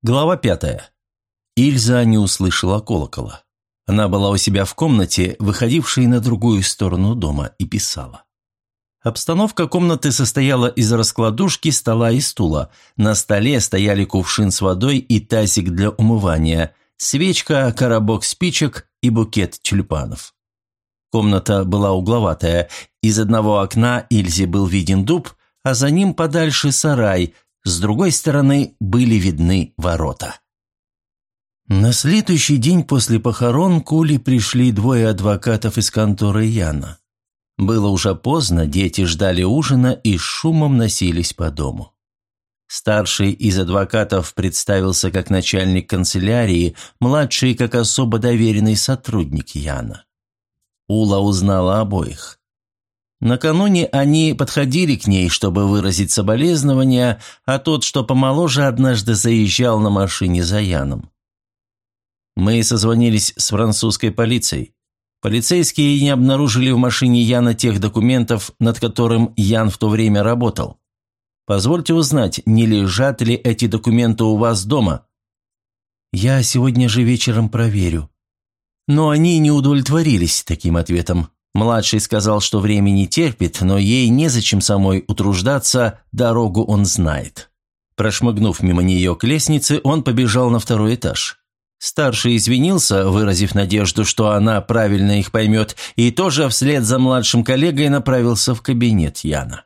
Глава пятая. Ильза не услышала колокола. Она была у себя в комнате, выходившей на другую сторону дома, и писала. Обстановка комнаты состояла из раскладушки, стола и стула. На столе стояли кувшин с водой и тазик для умывания, свечка, коробок спичек и букет тюльпанов. Комната была угловатая. Из одного окна Ильзе был виден дуб, а за ним подальше сарай, с другой стороны были видны ворота. На следующий день после похорон к Уле пришли двое адвокатов из конторы Яна. Было уже поздно, дети ждали ужина и шумом носились по дому. Старший из адвокатов представился как начальник канцелярии, младший как особо доверенный сотрудник Яна. Ула узнала обоих. Накануне они подходили к ней, чтобы выразить соболезнования, а тот, что помоложе, однажды заезжал на машине за Яном. Мы созвонились с французской полицией. Полицейские не обнаружили в машине Яна тех документов, над которым Ян в то время работал. Позвольте узнать, не лежат ли эти документы у вас дома? Я сегодня же вечером проверю. Но они не удовлетворились таким ответом. Младший сказал, что время не терпит, но ей незачем самой утруждаться, дорогу он знает. Прошмыгнув мимо нее к лестнице, он побежал на второй этаж. Старший извинился, выразив надежду, что она правильно их поймет, и тоже вслед за младшим коллегой направился в кабинет Яна.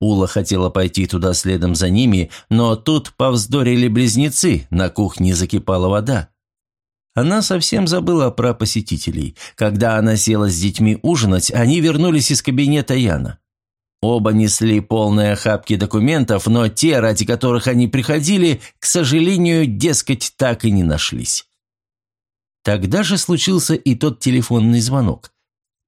Ула хотела пойти туда следом за ними, но тут повздорили близнецы, на кухне закипала вода. Она совсем забыла про посетителей. Когда она села с детьми ужинать, они вернулись из кабинета Яна. Оба несли полные охапки документов, но те, ради которых они приходили, к сожалению, дескать, так и не нашлись. Тогда же случился и тот телефонный звонок.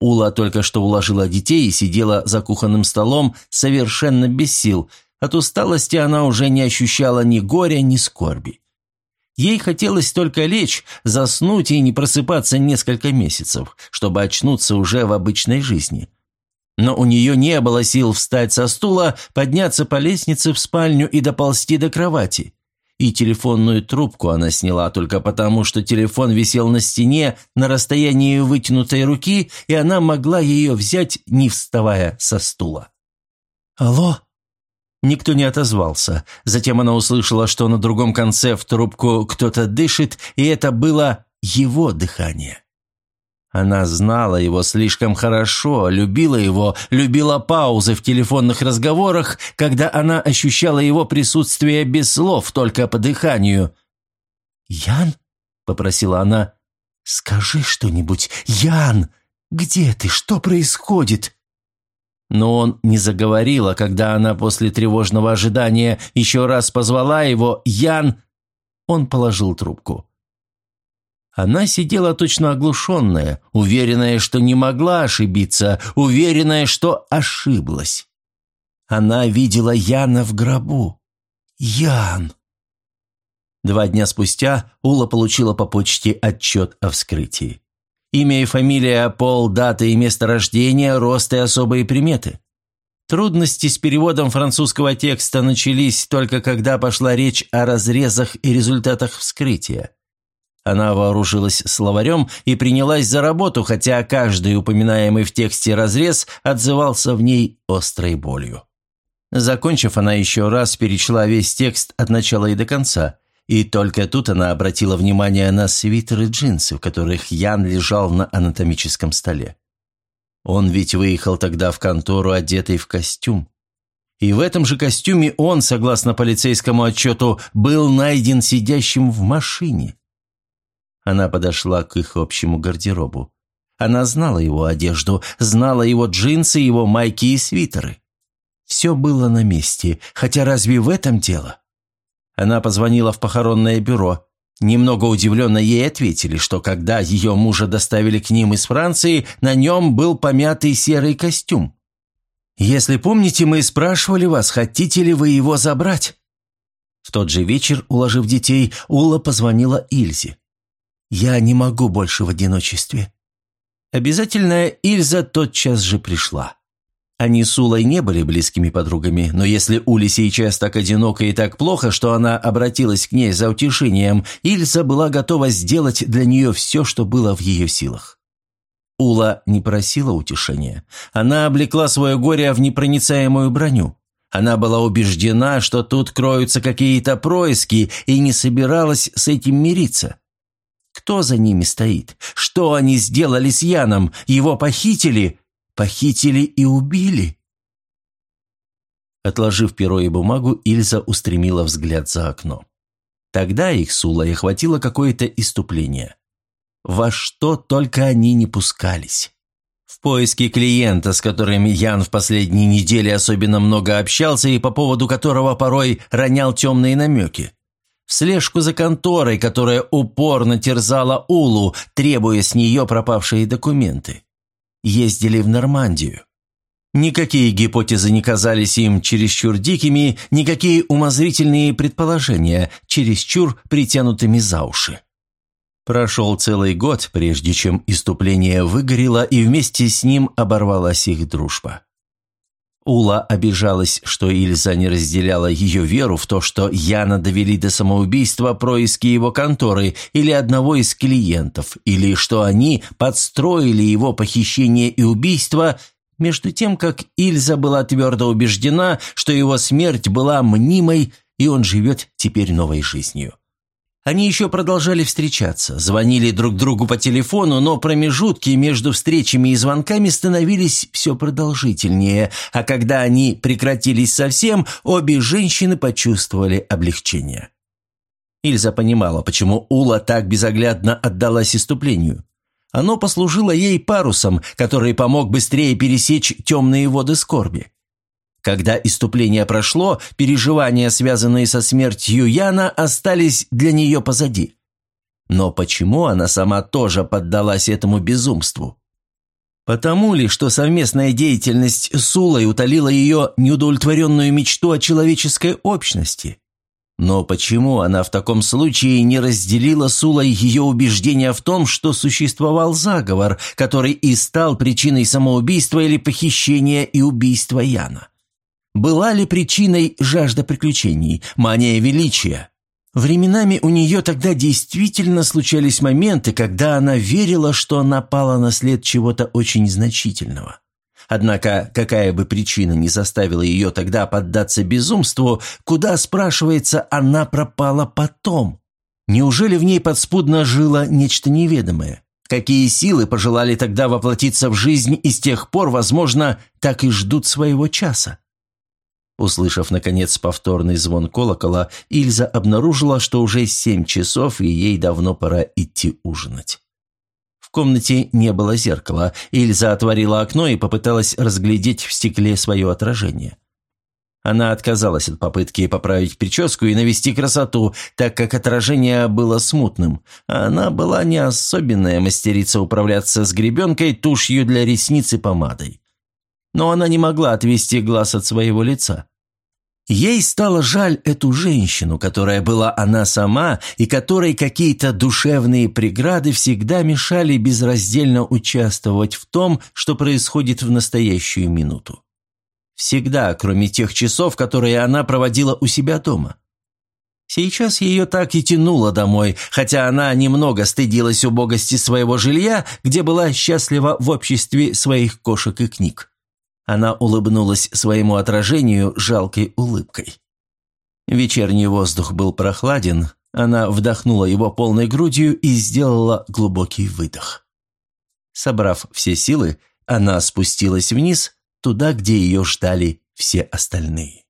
Ула только что уложила детей и сидела за кухонным столом совершенно без сил. От усталости она уже не ощущала ни горя, ни скорби. Ей хотелось только лечь, заснуть и не просыпаться несколько месяцев, чтобы очнуться уже в обычной жизни. Но у нее не было сил встать со стула, подняться по лестнице в спальню и доползти до кровати. И телефонную трубку она сняла только потому, что телефон висел на стене на расстоянии вытянутой руки, и она могла ее взять, не вставая со стула. «Алло?» Никто не отозвался. Затем она услышала, что на другом конце в трубку кто-то дышит, и это было его дыхание. Она знала его слишком хорошо, любила его, любила паузы в телефонных разговорах, когда она ощущала его присутствие без слов, только по дыханию. «Ян?» — попросила она. «Скажи что-нибудь, Ян! Где ты? Что происходит?» Но он не заговорил, а когда она после тревожного ожидания еще раз позвала его «Ян!», он положил трубку. Она сидела точно оглушенная, уверенная, что не могла ошибиться, уверенная, что ошиблась. Она видела Яна в гробу. Ян! Два дня спустя Ула получила по почте отчет о вскрытии. Имя и фамилия, пол, дата и место рождения, рост и особые приметы. Трудности с переводом французского текста начались только когда пошла речь о разрезах и результатах вскрытия. Она вооружилась словарем и принялась за работу, хотя каждый упоминаемый в тексте разрез отзывался в ней острой болью. Закончив, она еще раз перечла весь текст от начала и до конца, и только тут она обратила внимание на свитер и джинсы, в которых Ян лежал на анатомическом столе. Он ведь выехал тогда в контору, одетый в костюм. И в этом же костюме он, согласно полицейскому отчету, был найден сидящим в машине. Она подошла к их общему гардеробу. Она знала его одежду, знала его джинсы, его майки и свитеры. Все было на месте, хотя разве в этом дело? Она позвонила в похоронное бюро. Немного удивленно ей ответили, что когда ее мужа доставили к ним из Франции, на нем был помятый серый костюм. «Если помните, мы спрашивали вас, хотите ли вы его забрать?» В тот же вечер, уложив детей, Ула позвонила Ильзе. Я не могу больше в одиночестве». Обязательная Ильза тотчас же пришла. Они с Улой не были близкими подругами, но если Уле сейчас так одиноко и так плохо, что она обратилась к ней за утешением, Ильза была готова сделать для нее все, что было в ее силах. Ула не просила утешения. Она облекла свое горе в непроницаемую броню. Она была убеждена, что тут кроются какие-то происки, и не собиралась с этим мириться. Кто за ними стоит? Что они сделали с Яном? Его похитили? Похитили и убили? Отложив перо и бумагу, Ильза устремила взгляд за окно. Тогда их с Улой охватило какое-то иступление. Во что только они не пускались. В поиске клиента, с которым Ян в последние недели особенно много общался и по поводу которого порой ронял темные намеки. В слежку за конторой, которая упорно терзала Улу, требуя с нее пропавшие документы. Ездили в Нормандию. Никакие гипотезы не казались им чересчур дикими, никакие умозрительные предположения чересчур притянутыми за уши. Прошел целый год, прежде чем иступление выгорело, и вместе с ним оборвалась их дружба. Ула обижалась, что Ильза не разделяла ее веру в то, что Яна довели до самоубийства происки его конторы или одного из клиентов, или что они подстроили его похищение и убийство, между тем, как Ильза была твердо убеждена, что его смерть была мнимой, и он живет теперь новой жизнью. Они еще продолжали встречаться, звонили друг другу по телефону, но промежутки между встречами и звонками становились все продолжительнее, а когда они прекратились совсем, обе женщины почувствовали облегчение. Ильза понимала, почему Ула так безоглядно отдалась иступлению. Оно послужило ей парусом, который помог быстрее пересечь темные воды скорби. Когда иступление прошло, переживания, связанные со смертью Яна, остались для нее позади. Но почему она сама тоже поддалась этому безумству? Потому ли, что совместная деятельность с Улой утолила ее неудовлетворенную мечту о человеческой общности? Но почему она в таком случае не разделила с Улой ее убеждения в том, что существовал заговор, который и стал причиной самоубийства или похищения и убийства Яна? Была ли причиной жажда приключений, мания величия? Временами у нее тогда действительно случались моменты, когда она верила, что напала на след чего-то очень значительного. Однако, какая бы причина ни заставила ее тогда поддаться безумству, куда, спрашивается, она пропала потом? Неужели в ней подспудно жило нечто неведомое? Какие силы пожелали тогда воплотиться в жизнь и с тех пор, возможно, так и ждут своего часа? Услышав, наконец, повторный звон колокола, Ильза обнаружила, что уже семь часов, и ей давно пора идти ужинать. В комнате не было зеркала. Ильза отворила окно и попыталась разглядеть в стекле свое отражение. Она отказалась от попытки поправить прическу и навести красоту, так как отражение было смутным. Она была не особенная мастерица управляться с гребенкой, тушью для ресниц и помадой но она не могла отвести глаз от своего лица. Ей стало жаль эту женщину, которая была она сама, и которой какие-то душевные преграды всегда мешали безраздельно участвовать в том, что происходит в настоящую минуту. Всегда, кроме тех часов, которые она проводила у себя дома. Сейчас ее так и тянуло домой, хотя она немного стыдилась убогости своего жилья, где была счастлива в обществе своих кошек и книг. Она улыбнулась своему отражению жалкой улыбкой. Вечерний воздух был прохладен, она вдохнула его полной грудью и сделала глубокий выдох. Собрав все силы, она спустилась вниз, туда, где ее ждали все остальные.